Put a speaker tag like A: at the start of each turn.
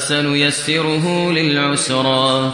A: فسنيسره للعسرى